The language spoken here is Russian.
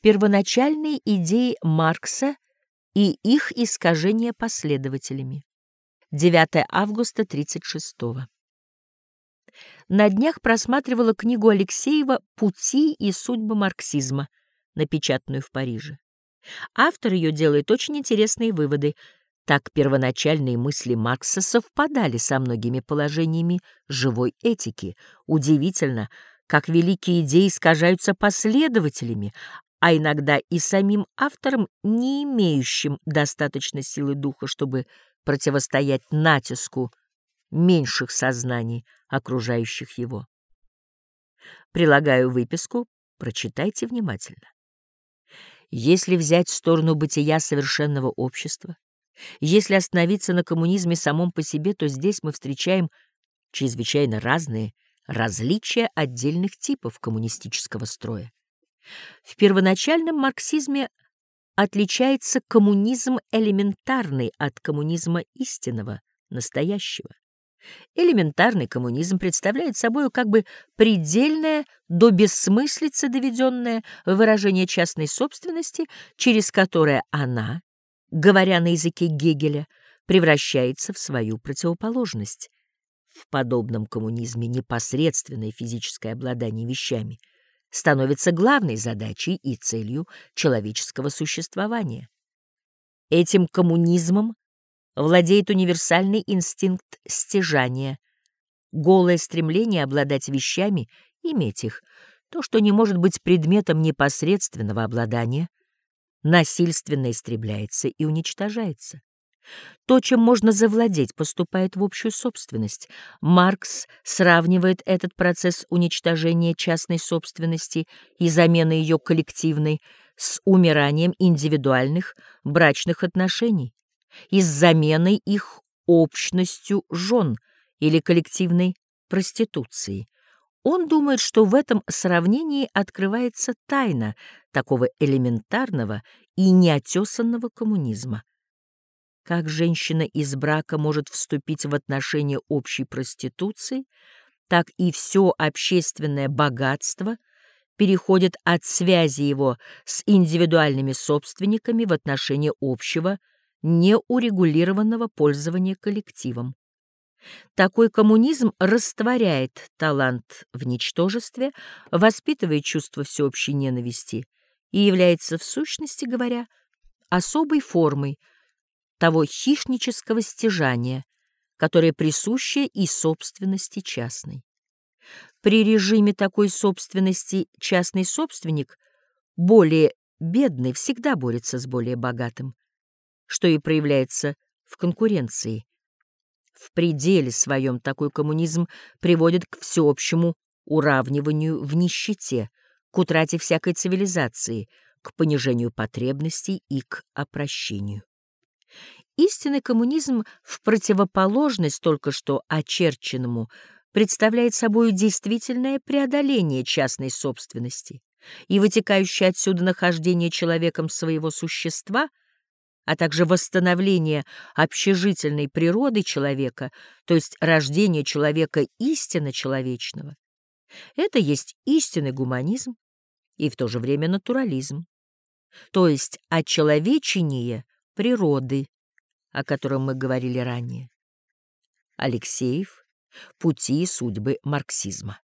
Первоначальные идеи Маркса и их искажения последователями. 9 августа 36 -го. На днях просматривала книгу Алексеева «Пути и судьбы марксизма», напечатанную в Париже. Автор ее делает очень интересные выводы. Так первоначальные мысли Маркса совпадали со многими положениями живой этики. Удивительно, как великие идеи искажаются последователями, а иногда и самим автором, не имеющим достаточно силы духа, чтобы противостоять натиску меньших сознаний, окружающих его. Прилагаю выписку, прочитайте внимательно. Если взять сторону бытия совершенного общества, если остановиться на коммунизме самом по себе, то здесь мы встречаем чрезвычайно разные различия отдельных типов коммунистического строя. В первоначальном марксизме отличается коммунизм элементарный от коммунизма истинного, настоящего. Элементарный коммунизм представляет собой как бы предельное до бессмыслицы доведенное выражение частной собственности, через которое она, говоря на языке Гегеля, превращается в свою противоположность. В подобном коммунизме непосредственное физическое обладание вещами становится главной задачей и целью человеческого существования. Этим коммунизмом владеет универсальный инстинкт стяжания, голое стремление обладать вещами, иметь их, то, что не может быть предметом непосредственного обладания, насильственно истребляется и уничтожается. То, чем можно завладеть, поступает в общую собственность. Маркс сравнивает этот процесс уничтожения частной собственности и замены ее коллективной с умиранием индивидуальных брачных отношений и с заменой их общностью жен или коллективной проституцией. Он думает, что в этом сравнении открывается тайна такого элементарного и неотесанного коммунизма. Как женщина из брака может вступить в отношения общей проституции, так и все общественное богатство переходит от связи его с индивидуальными собственниками в отношения общего неурегулированного пользования коллективом. Такой коммунизм растворяет талант в ничтожестве, воспитывает чувство всеобщей ненависти и является, в сущности говоря, особой формой того хищнического стяжания, которое присуще и собственности частной. При режиме такой собственности частный собственник, более бедный, всегда борется с более богатым что и проявляется в конкуренции. В пределе своем такой коммунизм приводит к всеобщему уравниванию в нищете, к утрате всякой цивилизации, к понижению потребностей и к опрощению. Истинный коммунизм в противоположность только что очерченному представляет собой действительное преодоление частной собственности и вытекающее отсюда нахождение человеком своего существа — а также восстановление общежительной природы человека, то есть рождение человека истинно человечного. Это есть истинный гуманизм и в то же время натурализм, то есть очеловечение природы, о котором мы говорили ранее. Алексеев. Пути и судьбы марксизма.